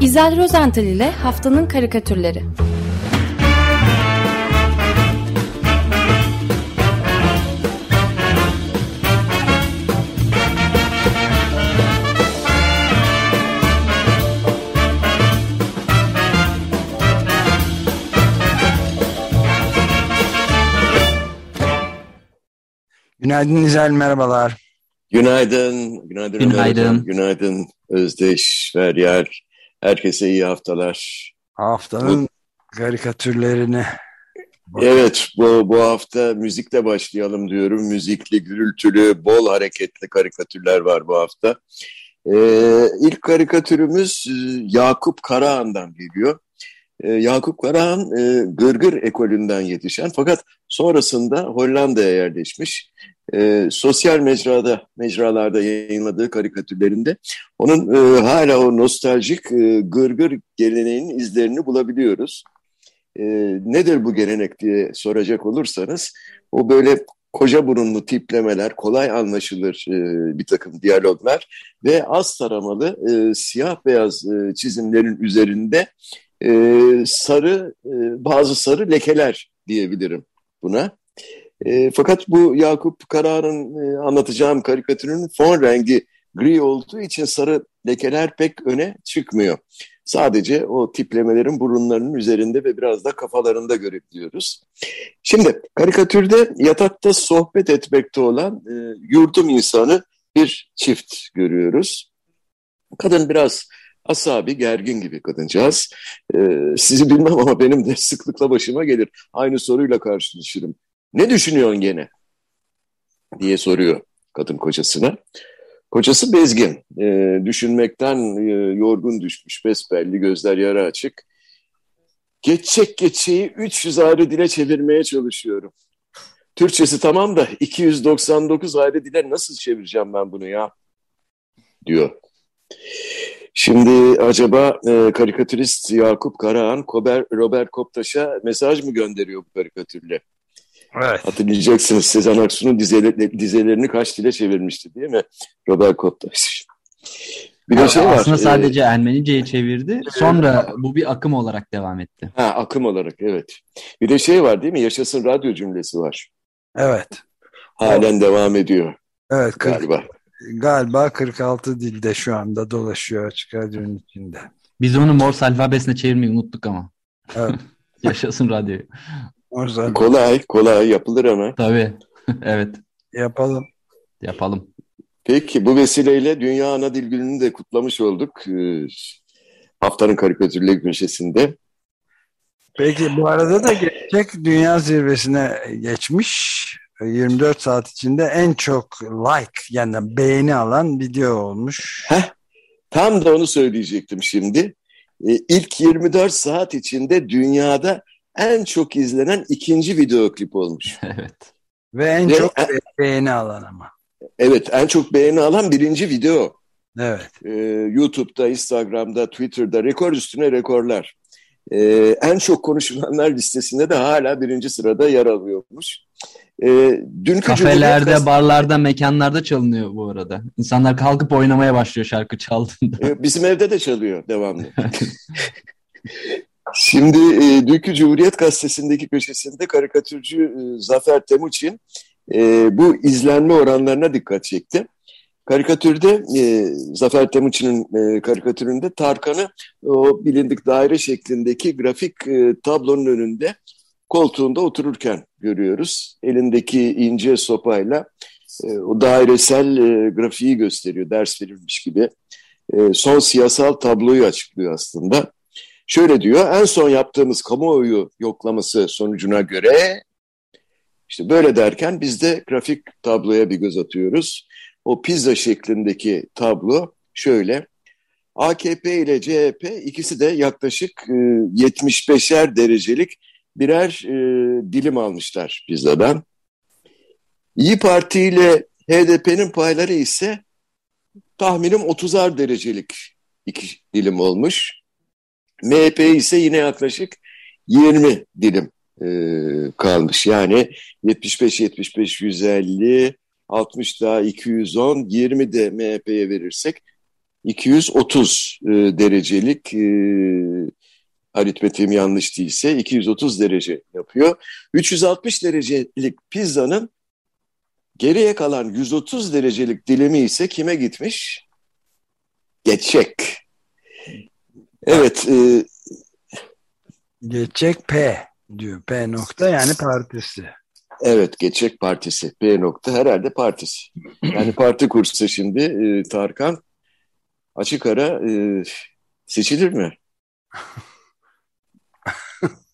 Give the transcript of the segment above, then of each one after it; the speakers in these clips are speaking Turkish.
İzel Rozental ile Haftanın Karikatürleri Günaydın İzel, merhabalar. Günaydın, günaydın, günaydın. Günaydın Özdeş, Feryal. Herkese iyi haftalar. Haftanın bu, karikatürlerine. Evet, bu, bu hafta müzikle başlayalım diyorum. Müzikli, gürültülü, bol hareketli karikatürler var bu hafta. Ee, ilk karikatürümüz e, Yakup Karahan'dan geliyor. Ee, Yakup Karahan e, Gırgır ekolünden yetişen fakat sonrasında Hollanda'ya yerleşmiş e, sosyal mecrada mecralarda yayınladığı karikatürlerinde onun e, hala o nostaljik e, gırgır geleneğinin izlerini bulabiliyoruz. E, nedir bu gelenek diye soracak olursanız o böyle koca burunlu tiplemeler, kolay anlaşılır e, bir takım diyaloglar ve az taramalı e, siyah beyaz e, çizimlerin üzerinde e, sarı e, bazı sarı lekeler diyebilirim buna. E, fakat bu Yakup Karar'ın e, anlatacağım karikatürün fon rengi gri olduğu için sarı lekeler pek öne çıkmıyor. Sadece o tiplemelerin burunlarının üzerinde ve biraz da kafalarında görebiliyoruz. Şimdi karikatürde yatakta sohbet etmekte olan e, yurdum insanı bir çift görüyoruz. Kadın biraz asabi, gergin gibi kadıncağız. Ee, sizi bilmem ama benim de sıklıkla başıma gelir. Aynı soruyla karşılaşırım. Ne düşünüyorsun gene? diye soruyor kadın kocasına. Kocası bezgin. E, düşünmekten e, yorgun düşmüş. Besbelli, gözler yara açık. Geçecek geçeyi 300 ayrı dile çevirmeye çalışıyorum. Türkçesi tamam da 299 ayrı dile nasıl çevireceğim ben bunu ya? Diyor. Şimdi acaba e, karikatürist Yakup Karahan, Robert Koptaş'a mesaj mı gönderiyor bu karikatürle? Evet. Hatırlayacaksınız Sezen Aksu'nun dizeleri, dizelerini kaç dile çevirmişti değil mi? Robert Koptaş. Bir de şey aslında var. sadece e, Ermenice'ye çevirdi. Sonra bu bir akım olarak devam etti. Ha akım olarak evet. Bir de şey var değil mi? Yaşasın radyo cümlesi var. Evet. Halen evet. devam ediyor. Evet. 40, galiba. Galiba 46 dilde şu anda dolaşıyor açık radyonun içinde. Biz onu Morse alfabesine çevirmeyi unuttuk ama. Evet. Yaşasın radyo. Morse kolay, kolay yapılır ama. Tabii. evet. Yapalım. Yapalım. Peki bu vesileyle Dünya Ana Dil Günü'nü de kutlamış olduk. Ee, haftanın karikatürleri köşesinde. Peki bu arada da gerçek dünya zirvesine geçmiş 24 saat içinde en çok like yani beğeni alan video olmuş. Heh, tam da onu söyleyecektim şimdi. Ee, ilk 24 saat içinde dünyada en çok izlenen ikinci video klip olmuş. evet. Ve en Ve çok en, beğeni alan ama. Evet en çok beğeni alan birinci video. Evet. Ee, YouTube'da, Instagram'da, Twitter'da rekor üstüne rekorlar. Ee, en çok konuşulanlar listesinde de hala birinci sırada yer alıyormuş. Ee, dünkü Kafelerde, Cumhuriyet barlarda, mekanlarda çalınıyor bu arada. İnsanlar kalkıp oynamaya başlıyor şarkı çaldığında. Ee, bizim evde de çalıyor devamlı. Şimdi e, Dünkü Cumhuriyet Gazetesi'ndeki köşesinde karikatürcü e, Zafer Temuçin e, bu izlenme oranlarına dikkat çekti. Karikatürde e, Zafer Temuçin'in e, karikatüründe Tarkan'ı o bilindik daire şeklindeki grafik e, tablonun önünde koltuğunda otururken görüyoruz. Elindeki ince sopayla e, o dairesel e, grafiği gösteriyor, ders verilmiş gibi. E, son siyasal tabloyu açıklıyor aslında. Şöyle diyor, en son yaptığımız kamuoyu yoklaması sonucuna göre işte böyle derken biz de grafik tabloya bir göz atıyoruz. O pizza şeklindeki tablo şöyle. AKP ile CHP ikisi de yaklaşık e, 75'er derecelik birer e, dilim almışlar pizzadan. İyi Parti ile HDP'nin payları ise tahminim 30'ar derecelik iki dilim olmuş. MHP ise yine yaklaşık 20 dilim e, kalmış. Yani 75-75 150 60 daha 210 20 de MHP'ye verirsek 230 e, derecelik e, aritmetiğim yanlış değilse 230 derece yapıyor. 360 derecelik pizzanın geriye kalan 130 derecelik dilimi ise kime gitmiş? Geçecek. Evet. E, Geçecek P diyor. P nokta yani partisi. Evet, Geçecek Partisi. P nokta herhalde partisi. Yani parti kursu şimdi e, Tarkan açık ara e, seçilir mi?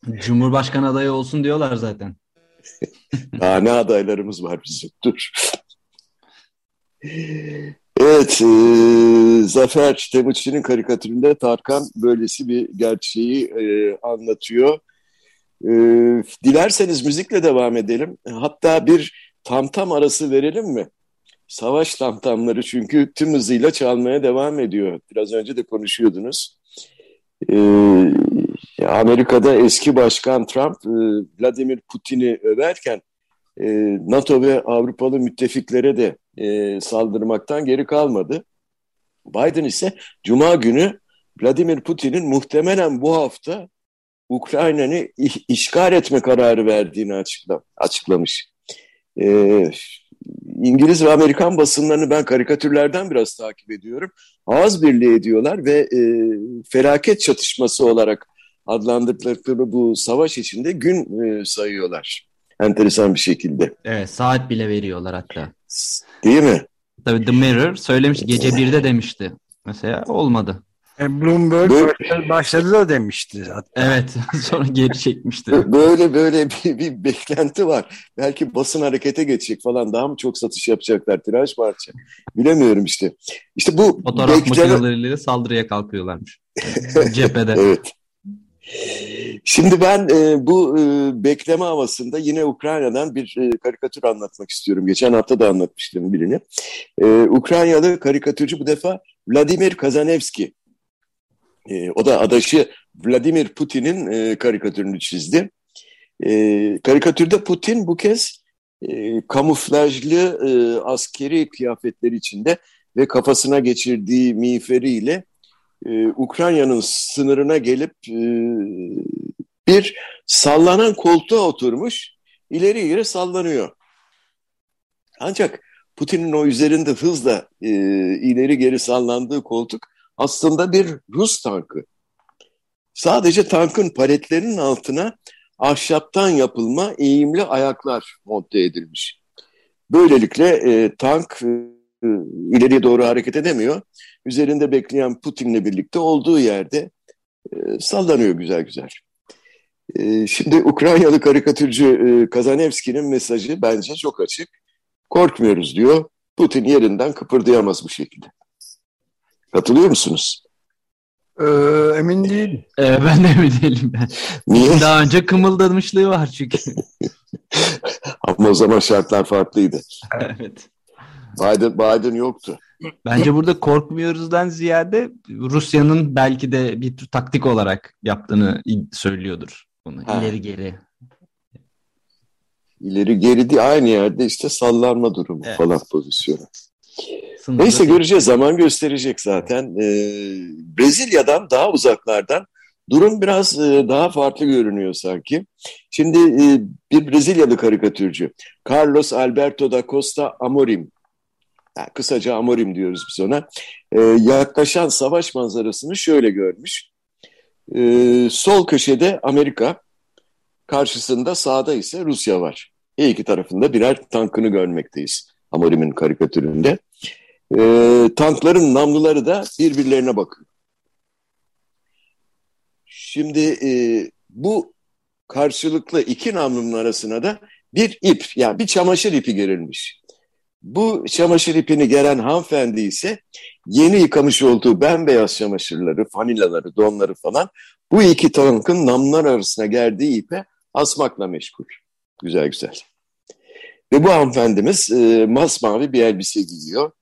Cumhurbaşkanı adayı olsun diyorlar zaten. Daha ne adaylarımız var bizim. Dur. Evet, e, Zafer Temuçin'in karikatüründe Tarkan böylesi bir gerçeği e, anlatıyor. E, dilerseniz müzikle devam edelim. Hatta bir tam tam arası verelim mi? Savaş tamtamları çünkü tüm hızıyla çalmaya devam ediyor. Biraz önce de konuşuyordunuz. E, Amerika'da eski başkan Trump e, Vladimir Putin'i överken e, NATO ve Avrupalı müttefiklere de e, saldırmaktan geri kalmadı. Biden ise Cuma günü Vladimir Putin'in muhtemelen bu hafta Ukrayna'nı işgal etme kararı verdiğini açıkla, açıklamış. Ee, İngiliz ve Amerikan basınlarını ben karikatürlerden biraz takip ediyorum. Ağız birliği ediyorlar ve e, felaket çatışması olarak adlandırdıkları bu savaş içinde gün e, sayıyorlar. Enteresan bir şekilde. Evet saat bile veriyorlar hatta. Değil mi? Tabii The Mirror söylemiş gece birde demişti. Mesela olmadı. E, Bloomberg böyle, başladı da demişti. Hatta. Evet sonra geri çekmişti. Böyle böyle bir, bir beklenti var. Belki basın harekete geçecek falan daha mı çok satış yapacaklar tiraj parça. Bilemiyorum işte. İşte bu Fotoğraf bekleme... makineleriyle saldırıya kalkıyorlarmış. Cephede. evet. Şimdi ben e, bu e, bekleme havasında yine Ukrayna'dan bir e, karikatür anlatmak istiyorum. Geçen hafta da anlatmıştım birini. E, Ukraynalı karikatürcü bu defa Vladimir Kazanevski. E, o da adaşı Vladimir Putin'in e, karikatürünü çizdi. E, karikatürde Putin bu kez e, kamuflajlı e, askeri kıyafetleri içinde ve kafasına geçirdiği miğferiyle e, Ukrayna'nın sınırına gelip e, bir sallanan koltuğa oturmuş, ileri geri sallanıyor. Ancak Putin'in o üzerinde hızla e, ileri geri sallandığı koltuk aslında bir Rus tankı. Sadece tankın paletlerinin altına ahşaptan yapılma eğimli ayaklar monte edilmiş. Böylelikle e, tank e, ileriye doğru hareket edemiyor. Üzerinde bekleyen Putin'le birlikte olduğu yerde e, sallanıyor güzel güzel. E, şimdi Ukraynalı karikatürcü e, Kazanevski'nin mesajı bence çok açık. Korkmuyoruz diyor. Putin yerinden kıpırdayamaz bu şekilde. Katılıyor musunuz? Ee, emin değilim. Ee, ben de emin değilim ben. Niye? Daha önce kımıldamışlığı var çünkü. Ama o zaman şartlar farklıydı. evet. Biden, Biden yoktu. Bence burada korkmuyoruzdan ziyade Rusya'nın belki de bir taktik olarak yaptığını söylüyordur. Bunu ha. ileri geri. İleri geri değil aynı yerde işte sallanma durumu evet. falan pozisyonu. Sınırda Neyse göreceğiz zaman gösterecek zaten. Ee, Brezilya'dan daha uzaklardan durum biraz e, daha farklı görünüyor sanki. Şimdi e, bir Brezilyalı karikatürcü Carlos Alberto da Costa Amorim yani kısaca Amorim diyoruz biz ona. E, yaklaşan savaş manzarasını şöyle görmüş. E, sol köşede Amerika, karşısında sağda ise Rusya var. Her iki tarafında birer tankını görmekteyiz Amorim'in karikatüründe. E, tankların namluları da birbirlerine bakıyor. Şimdi e, bu karşılıklı iki namlunun arasına da bir ip yani bir çamaşır ipi gerilmiş. Bu çamaşır ipini gelen hanımefendi ise yeni yıkamış olduğu bembeyaz çamaşırları, fanilaları, donları falan bu iki tankın namlar arasına gerdiği ipe asmakla meşgul. Güzel güzel. Ve bu hanımefendimiz e, masmavi bir elbise giyiyor.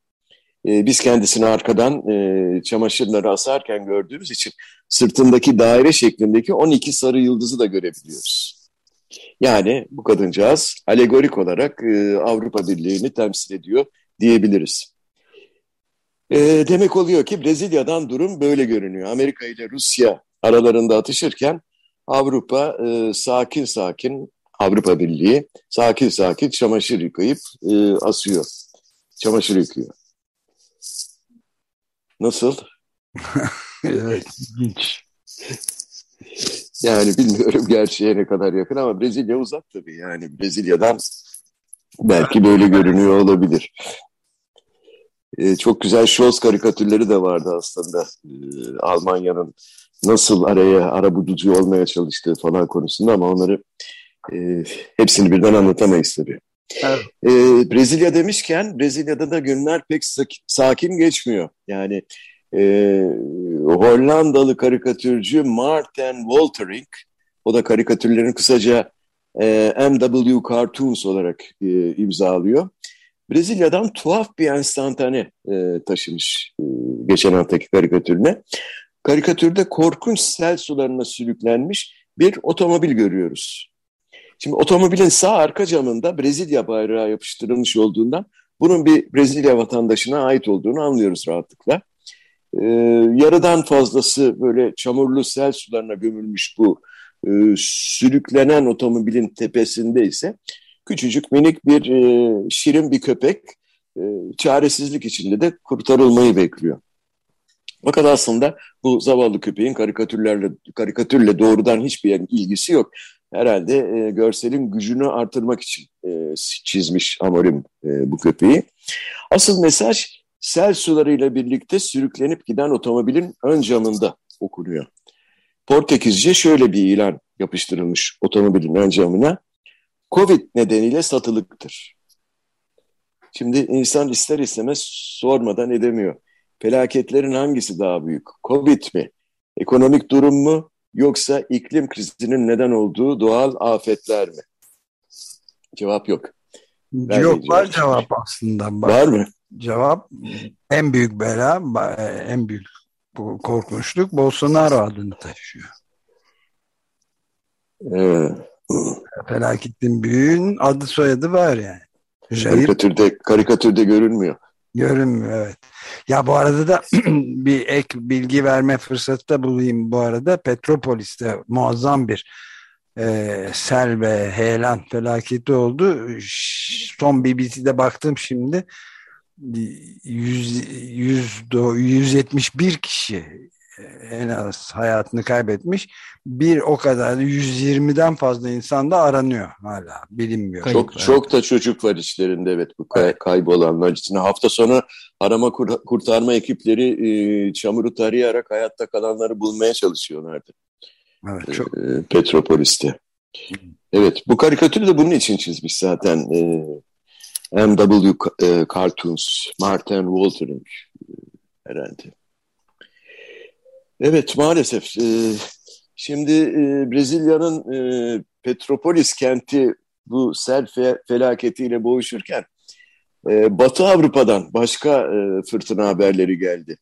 E, biz kendisini arkadan e, çamaşırları asarken gördüğümüz için sırtındaki daire şeklindeki 12 sarı yıldızı da görebiliyoruz. Yani bu kadıncağız alegorik olarak e, Avrupa Birliği'ni temsil ediyor diyebiliriz. E, demek oluyor ki Brezilya'dan durum böyle görünüyor. Amerika ile Rusya aralarında atışırken Avrupa e, sakin sakin Avrupa Birliği sakin sakin çamaşır yıkayıp e, asıyor. Çamaşır yıkıyor. Nasıl? evet, ilginç. Yani bilmiyorum gerçeğe ne kadar yakın ama Brezilya uzak tabii. Yani Brezilya'dan belki böyle görünüyor olabilir. Ee, çok güzel Scholz karikatürleri de vardı aslında. Ee, Almanya'nın nasıl araya arabulucu olmaya çalıştığı falan konusunda ama onları e, hepsini birden anlatamayız tabii. Evet. Ee, Brezilya demişken Brezilya'da da günler pek sakin geçmiyor. Yani e, Hollandalı karikatürcü Martin Woltering, o da karikatürlerini kısaca e, MW Cartoons olarak e, imzalıyor. Brezilya'dan tuhaf bir enstantane e, taşımış e, geçen haftaki karikatürüne. Karikatürde korkunç sel sularına sürüklenmiş bir otomobil görüyoruz. Şimdi otomobilin sağ arka camında Brezilya bayrağı yapıştırılmış olduğundan bunun bir Brezilya vatandaşına ait olduğunu anlıyoruz rahatlıkla. Ee, yarıdan fazlası böyle çamurlu sel sularına gömülmüş bu e, sürüklenen otomobilin tepesinde ise küçücük minik bir e, şirin bir köpek e, çaresizlik içinde de kurtarılmayı bekliyor. Fakat aslında bu zavallı köpeğin karikatürlerle karikatürle doğrudan hiçbir ilgisi yok. Herhalde e, görselin gücünü artırmak için e, çizmiş Amorim e, bu köpeği. Asıl mesaj sel sularıyla birlikte sürüklenip giden otomobilin ön camında okunuyor. Portekizce şöyle bir ilan yapıştırılmış otomobilin ön camına. Covid nedeniyle satılıktır. Şimdi insan ister istemez sormadan edemiyor. Felaketlerin hangisi daha büyük? Covid mi? Ekonomik durum mu? Yoksa iklim krizinin neden olduğu doğal afetler mi? Cevap yok. Ben yok var cevap aslında. Var mı? Cevap en büyük bela, en büyük korkunçluk Bolsonaro adını taşıyor. Ee, Felaketin büyüğün adı soyadı var yani. Karikatürde, karikatürde görünmüyor. Görünmüyor evet. Ya bu arada da bir ek bilgi verme fırsatı da bulayım bu arada. Petropolis'te muazzam bir e, sel ve heyelan felaketi oldu. Son BBC'de baktım şimdi. 100, 100, 171 kişi en az hayatını kaybetmiş. Bir o kadar 120'den fazla insan da aranıyor hala bilinmiyor. Çok Kayıp, çok da çocuk var içlerinde evet bu kay evet. kaybolanlar içinde. Hafta sonu arama kur kurtarma ekipleri e, çamuru tarayarak hayatta kalanları bulmaya çalışıyorlardı. Evet, çok... E, Petropolis'te. Evet bu karikatürü de bunun için çizmiş zaten. E, M.W. E, Cartoons, Martin Waltering e, herhalde. Evet maalesef. E, şimdi e, Brezilya'nın e, Petropolis kenti bu sel fe felaketiyle boğuşurken e, Batı Avrupa'dan başka e, fırtına haberleri geldi.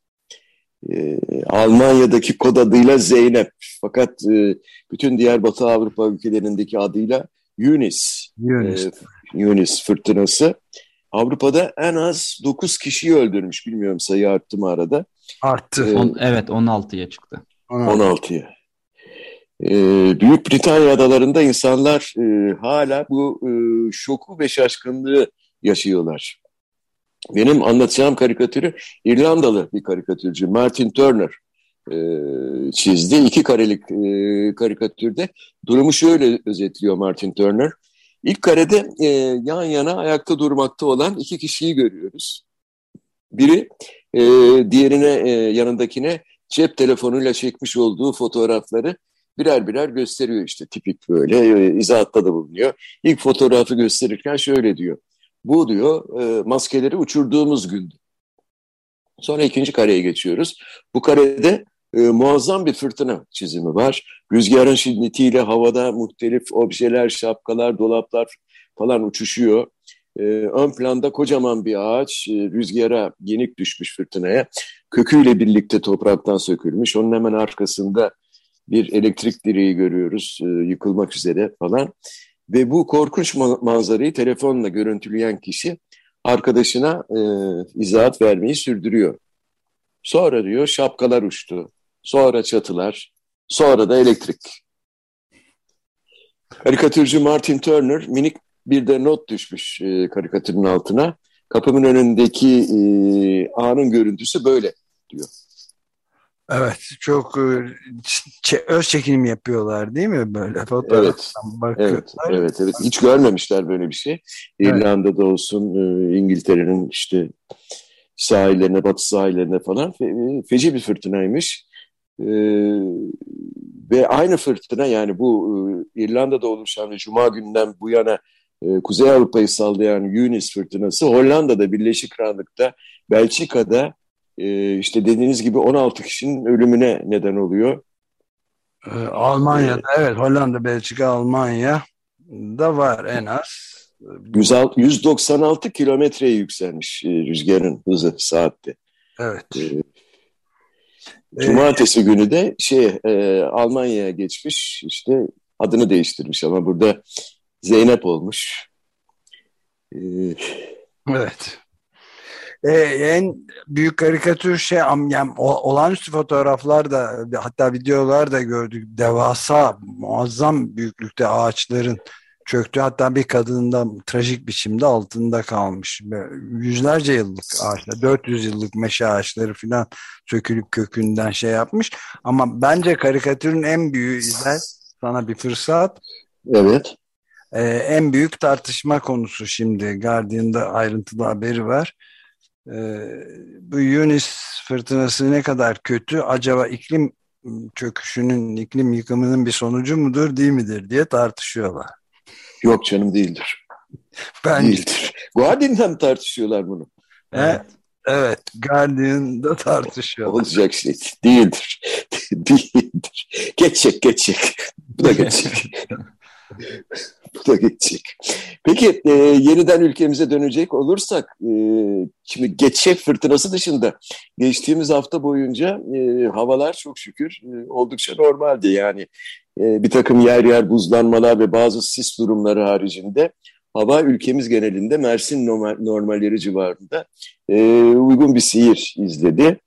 E, Almanya'daki kod adıyla Zeynep fakat e, bütün diğer Batı Avrupa ülkelerindeki adıyla Yunis. Yunis. E, Yunis fırtınası. Avrupa'da en az 9 kişiyi öldürmüş. Bilmiyorum sayı arttı mı arada. Arttı. Ee, On, evet 16'ya çıktı. 16'ya. Ee, Büyük Britanya adalarında insanlar e, hala bu e, şoku ve şaşkınlığı yaşıyorlar. Benim anlatacağım karikatürü İrlandalı bir karikatürcü Martin Turner e, çizdi. İki karelik e, karikatürde durumu şöyle özetliyor Martin Turner. İlk karede e, yan yana ayakta durmakta olan iki kişiyi görüyoruz. Biri e, diğerine e, yanındakine cep telefonuyla çekmiş olduğu fotoğrafları birer birer gösteriyor işte tipik böyle e, izahatta da bulunuyor. İlk fotoğrafı gösterirken şöyle diyor. Bu diyor e, maskeleri uçurduğumuz gündü. Sonra ikinci kareye geçiyoruz. Bu karede e, muazzam bir fırtına çizimi var. Rüzgarın şiddetiyle havada muhtelif objeler, şapkalar, dolaplar falan uçuşuyor. E, ön planda kocaman bir ağaç e, rüzgara yenik düşmüş fırtınaya. Köküyle birlikte topraktan sökülmüş. Onun hemen arkasında bir elektrik direği görüyoruz e, yıkılmak üzere falan. Ve bu korkunç manzarayı telefonla görüntüleyen kişi arkadaşına e, izahat vermeyi sürdürüyor. Sonra diyor şapkalar uçtu. Sonra çatılar. Sonra da elektrik. Karikatürcü Martin Turner minik bir de not düşmüş e, karikatürün altına. Kapımın önündeki e, anın görüntüsü böyle diyor. Evet, çok e, öz çekim yapıyorlar değil mi böyle fotoğraftan evet, evet, evet, evet. Hiç görmemişler böyle bir şey. Evet. İrlanda'da olsun, e, İngiltere'nin işte sahillerine, batı sahillerine falan e, feci bir fırtınaymış. Ve aynı fırtına yani bu İrlanda'da oluşan Cuma günden bu yana e, Kuzey Avrupa'yı sallayan Yunis fırtınası Hollanda'da, Birleşik Krallık'ta, Belçika'da e, işte dediğiniz gibi 16 kişinin ölümüne neden oluyor. Ee, Almanya'da evet Hollanda, Belçika, Almanya da var en az. 196 kilometreye yükselmiş e, rüzgarın hızı saatte. Evet. Ee, Cumartesi günü de şey e, Almanya'ya geçmiş işte adını değiştirmiş ama burada Zeynep olmuş. Ee, evet. Ee, en büyük karikatür şey yani, olağanüstü fotoğraflar da hatta videolar da gördük. Devasa muazzam büyüklükte ağaçların çöktü. Hatta bir kadının da trajik biçimde altında kalmış. Yüzlerce yıllık ağaçlar, 400 yıllık meşe ağaçları falan sökülüp kökünden şey yapmış. Ama bence karikatürün en büyüğü izler sana bir fırsat. Evet. Ee, en büyük tartışma konusu şimdi. Guardian'da ayrıntılı haberi var. Ee, bu Yunis fırtınası ne kadar kötü? Acaba iklim çöküşünün, iklim yıkımının bir sonucu mudur, değil midir diye tartışıyorlar. Yok canım değildir. Ben... Değildir. Guardian'da tartışıyorlar bunu? Evet. Evet, Guardian'da tartışıyorlar. Olacak şey değildir. değildir. Geçecek, geçecek. Bu da geçecek. Bu da geçecek. Peki e, yeniden ülkemize dönecek olursak e, şimdi geçecek fırtınası dışında geçtiğimiz hafta boyunca e, havalar çok şükür e, oldukça normaldi. Yani e, bir takım yer yer buzlanmalar ve bazı sis durumları haricinde hava ülkemiz genelinde Mersin normal, normalleri civarında e, uygun bir seyir izledi.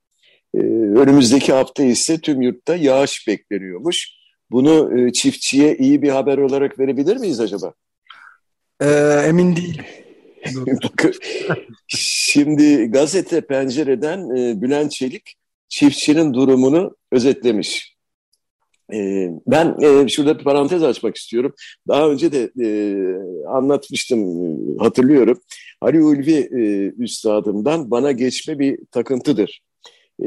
E, önümüzdeki hafta ise tüm yurtta yağış bekleniyormuş. Bunu e, çiftçiye iyi bir haber olarak verebilir miyiz acaba? Ee, emin değil. Şimdi gazete pencereden e, Bülent Çelik çiftçinin durumunu özetlemiş. E, ben e, şurada bir parantez açmak istiyorum. Daha önce de e, anlatmıştım, hatırlıyorum. Ali Ulvi e, üstadımdan bana geçme bir takıntıdır. E,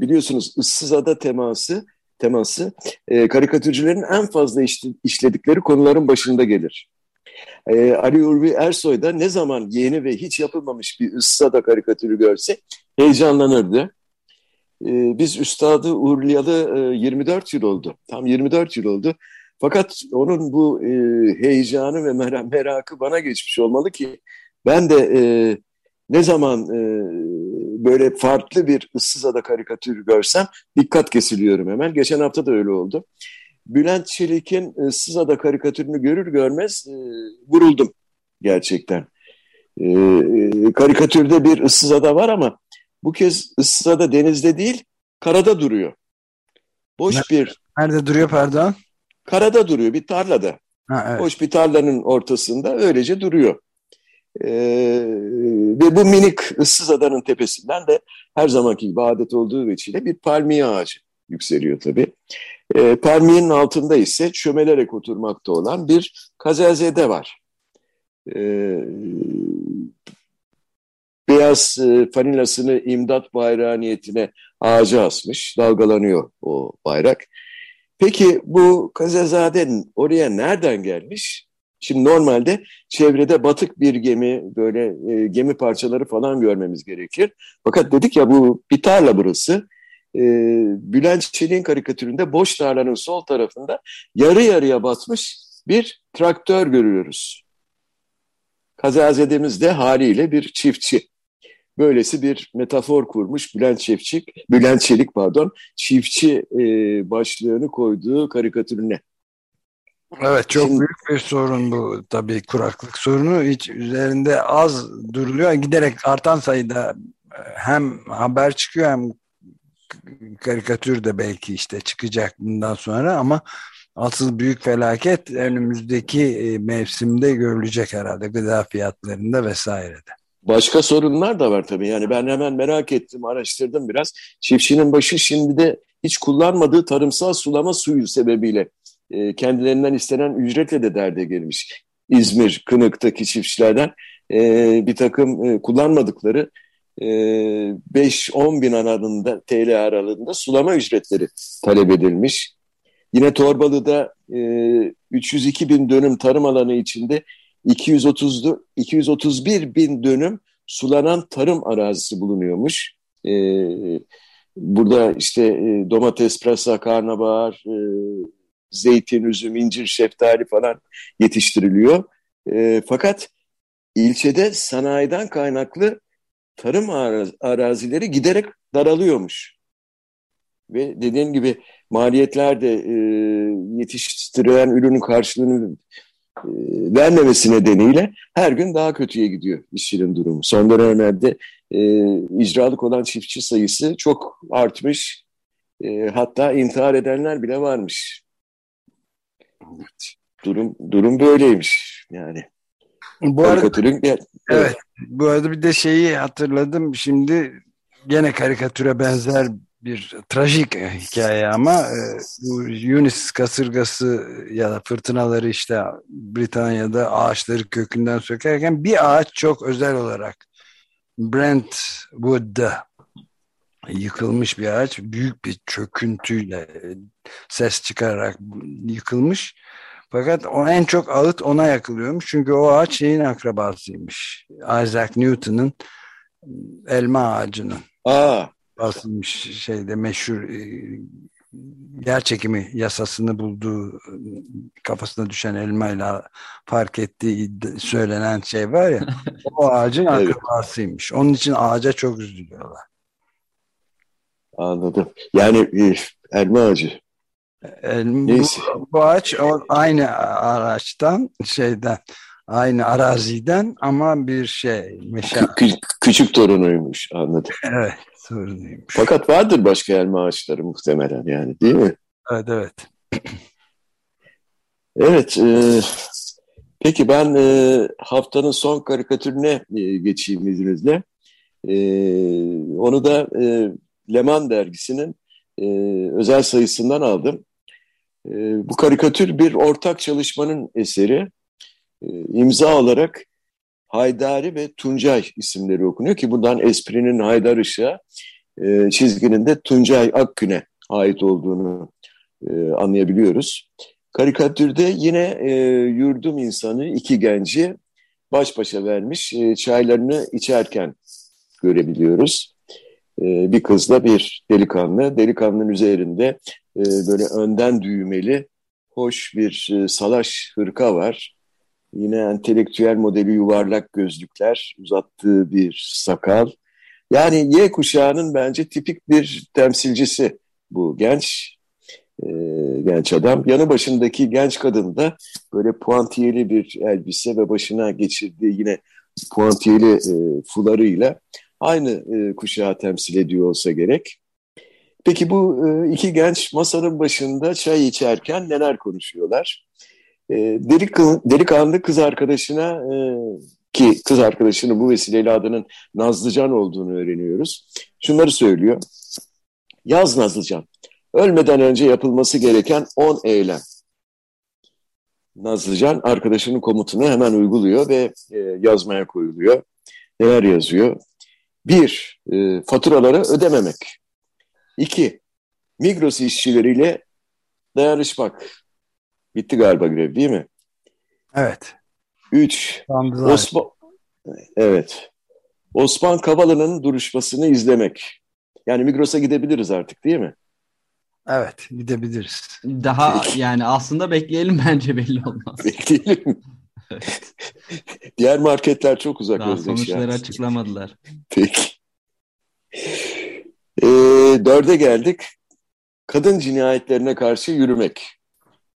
biliyorsunuz ıssız ada teması teması e, karikatürcülerin en fazla işte, işledikleri konuların başında gelir. E, Ali Urbi Ersoy da ne zaman yeni ve hiç yapılmamış bir ıssada karikatürü görse heyecanlanırdı. E, biz üstadı uğurlayalı e, 24 yıl oldu. Tam 24 yıl oldu. Fakat onun bu e, heyecanı ve mer merakı bana geçmiş olmalı ki ben de e, ne zaman e, böyle farklı bir ıssız ada karikatürü görsem dikkat kesiliyorum hemen. Geçen hafta da öyle oldu. Bülent Çelik'in ıssız ada karikatürünü görür görmez e, vuruldum gerçekten. E, e, karikatürde bir ıssız ada var ama bu kez ıssız ada denizde değil karada duruyor. Boş nerede, bir... Nerede duruyor pardon? Karada duruyor bir tarlada. Ha, evet. Boş bir tarlanın ortasında öylece duruyor. Ee, ve bu minik ıssız adanın tepesinden de her zamanki gibi adet olduğu veçile bir palmiye ağacı yükseliyor tabii. Ee, palmiyenin altında ise çömelerek oturmakta olan bir kazelzede var. Ee, beyaz e, fanilasını imdat bayrağı niyetine ağaca asmış, dalgalanıyor o bayrak. Peki bu Kazazade'nin oraya nereden gelmiş? Şimdi normalde çevrede batık bir gemi, böyle e, gemi parçaları falan görmemiz gerekir. Fakat dedik ya bu bir tarla burası. E, Bülent Çelik'in karikatüründe boş tarlanın sol tarafında yarı yarıya batmış bir traktör görüyoruz. Kazazedemiz de haliyle bir çiftçi. Böylesi bir metafor kurmuş Bülent Çiftçik, Bülent Çelik pardon, çiftçi e, başlığını koyduğu karikatürüne. Evet çok Şimdi, büyük bir sorun bu tabii kuraklık sorunu hiç üzerinde az duruluyor giderek artan sayıda e, hem haber çıkıyor hem karikatür de belki işte çıkacak bundan sonra ama asıl büyük felaket önümüzdeki e, mevsimde görülecek herhalde gıda fiyatlarında vesairede. Başka sorunlar da var tabii. Yani ben hemen merak ettim, araştırdım biraz. Çiftçinin başı şimdi de hiç kullanmadığı tarımsal sulama suyu sebebiyle e, kendilerinden istenen ücretle de derde gelmiş. İzmir, Kınık'taki çiftçilerden e, bir takım e, kullanmadıkları 5-10 e, bin aralığında, TL aralığında sulama ücretleri talep edilmiş. Yine Torbalı'da 302 bin dönüm tarım alanı içinde 230, 231 bin dönüm sulanan tarım arazisi bulunuyormuş. Burada işte domates, pırasa, karnabahar, zeytin, üzüm, incir, şeftali falan yetiştiriliyor. Fakat ilçede sanayiden kaynaklı tarım arazileri giderek daralıyormuş. Ve dediğim gibi maliyetler de e, yetiştirilen ürünün karşılığını e, vermemesi nedeniyle her gün daha kötüye gidiyor işçinin durumu. Son dönemlerde e, icralık olan çiftçi sayısı çok artmış. E, hatta intihar edenler bile varmış. Durum durum böyleymiş yani. Bu arada, evet. evet. Bu arada bir de şeyi hatırladım. Şimdi gene karikatüre benzer bir trajik hikaye ama e, bu Yunis kasırgası ya da fırtınaları işte Britanya'da ağaçları kökünden sökerken bir ağaç çok özel olarak Brentwood'da yıkılmış bir ağaç büyük bir çöküntüyle ses çıkararak yıkılmış fakat o en çok ağıt ona yakılıyormuş. Çünkü o ağaç şeyin akrabasıymış. Isaac Newton'ın elma ağacının. Aa. Basılmış şeyde meşhur e, yer çekimi yasasını bulduğu kafasına düşen elmayla fark ettiği söylenen şey var ya o ağacın akrabasıymış. Onun için ağaca çok üzülüyorlar. Anladım. Yani e, elma ağacı Neyse. Bu, bu ağaç o, aynı araçtan şeyden aynı araziden ama bir şey meşe. Kü küçük torunuymuş anladım. Evet torunuymuş. Fakat vardır başka elma ağaçları muhtemelen yani değil mi? Evet evet. evet e, peki ben e, haftanın son karikatürüne e, geçeyim izninizle. E, onu da e, Leman dergisinin e, özel sayısından aldım. Ee, bu karikatür bir ortak çalışmanın eseri. E, imza olarak Haydari ve Tuncay isimleri okunuyor ki buradan esprinin Haydar Işık'a, e, çizginin de Tuncay Akgün'e ait olduğunu e, anlayabiliyoruz. Karikatürde yine e, yurdum insanı iki genci baş başa vermiş e, çaylarını içerken görebiliyoruz. E, bir kızla bir delikanlı. Delikanlının üzerinde e, böyle önden düğmeli hoş bir e, salaş hırka var. Yine entelektüel modeli yuvarlak gözlükler, uzattığı bir sakal. Yani Y kuşağının bence tipik bir temsilcisi bu genç e, genç adam. Yanı başındaki genç kadın da böyle puantiyeli bir elbise ve başına geçirdiği yine puantiyeli e, fularıyla aynı e, kuşağı temsil ediyor olsa gerek. Peki bu e, iki genç masanın başında çay içerken neler konuşuyorlar? E, delik, delikanlı kız arkadaşına e, ki kız arkadaşının bu vesileyle adının Nazlıcan olduğunu öğreniyoruz. Şunları söylüyor. Yaz Nazlıcan. Ölmeden önce yapılması gereken 10 eylem. Nazlıcan arkadaşının komutunu hemen uyguluyor ve yazmaya koyuluyor. Neler yazıyor? Bir, e, faturaları ödememek. İki, Migros işçileriyle dayanışmak. Bitti galiba grev değil mi? Evet. Üç, Osman, evet. Osman Kavala'nın duruşmasını izlemek. Yani Migros'a gidebiliriz artık değil mi? Evet gidebiliriz. Daha yani aslında bekleyelim bence belli olmaz. Bekleyelim. Diğer marketler çok uzak. Daha sonuçları yani. açıklamadılar. Peki. E, dörde geldik. Kadın cinayetlerine karşı yürümek.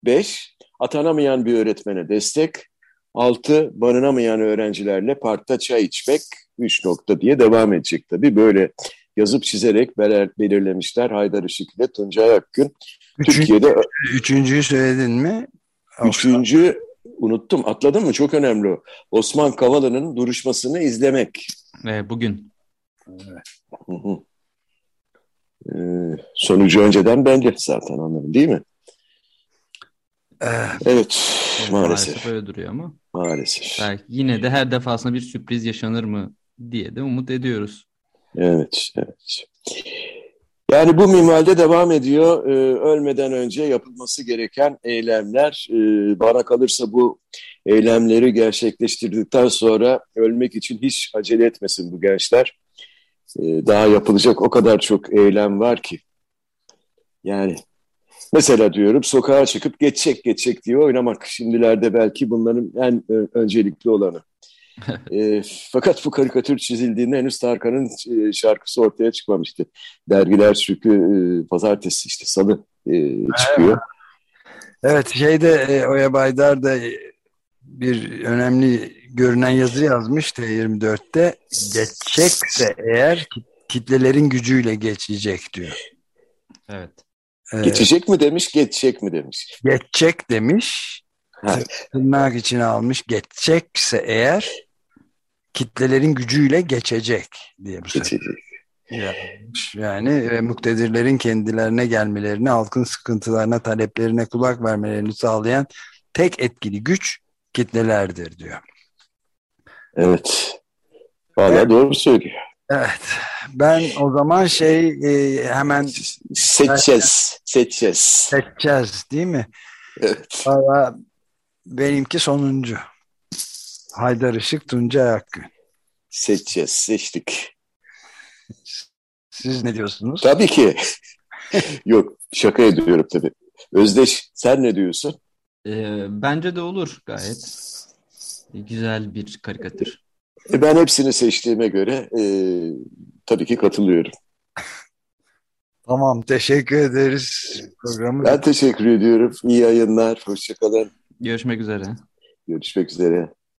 Beş, atanamayan bir öğretmene destek. Altı, barınamayan öğrencilerle parkta çay içmek. Üç nokta diye devam edecek tabii. Böyle yazıp çizerek belirlemişler. Haydar Işık ile Tuncay Akgün. Üçüncü, Türkiye'de üçüncüyü söyledin mi? Üçüncü unuttum. Atladın mı? Çok önemli o. Osman Kavala'nın duruşmasını izlemek. Ee, bugün. Evet. Hı hı. Sonucu önceden belli zaten onların değil mi? Ee, evet maalesef. Maalesef öyle duruyor ama. Maalesef. Belki yine de her defasında bir sürpriz yaşanır mı diye de umut ediyoruz. Evet, evet. Yani bu minvalde devam ediyor. Ee, ölmeden önce yapılması gereken eylemler. Ee, bana kalırsa bu eylemleri gerçekleştirdikten sonra ölmek için hiç acele etmesin bu gençler. Ee, daha yapılacak o kadar çok eylem var ki. Yani mesela diyorum sokağa çıkıp geçecek geçecek diye oynamak. Şimdilerde belki bunların en öncelikli olanı e, fakat bu karikatür çizildiğinde henüz Tarkan'ın e, şarkısı ortaya çıkmamıştı. Dergiler çünkü e, pazartesi işte salı e, çıkıyor. Evet şeyde e, Oya Baydar da bir önemli görünen yazı yazmış T24'te geçecekse eğer kitlelerin gücüyle geçecek diyor. Evet. Ee, geçecek mi demiş, geçecek mi demiş. Geçecek demiş. Tırnak içine almış. Geçecekse eğer kitlelerin gücüyle geçecek diye bu geçecek. Yazmış. Yani ve muktedirlerin kendilerine gelmelerini, halkın sıkıntılarına, taleplerine kulak vermelerini sağlayan tek etkili güç kitlelerdir diyor. Evet. Valla evet. doğru söylüyor. Evet. Ben o zaman şey e, hemen seçeceğiz. Seçeceğiz. Seçeceğiz değil mi? Evet. Valla benimki sonuncu. Haydar Işık, Tuncay Akgün. Seçeceğiz, seçtik. Siz ne diyorsunuz? Tabii ki. Yok, şaka ediyorum tabii. Özdeş, sen ne diyorsun? Ee, bence de olur gayet. Güzel bir karikatür. E ben hepsini seçtiğime göre e, tabii ki katılıyorum. Tamam, teşekkür ederiz. Programı... Ben teşekkür ediyorum. İyi yayınlar, hoşçakalın. Görüşmek üzere. Görüşmek üzere.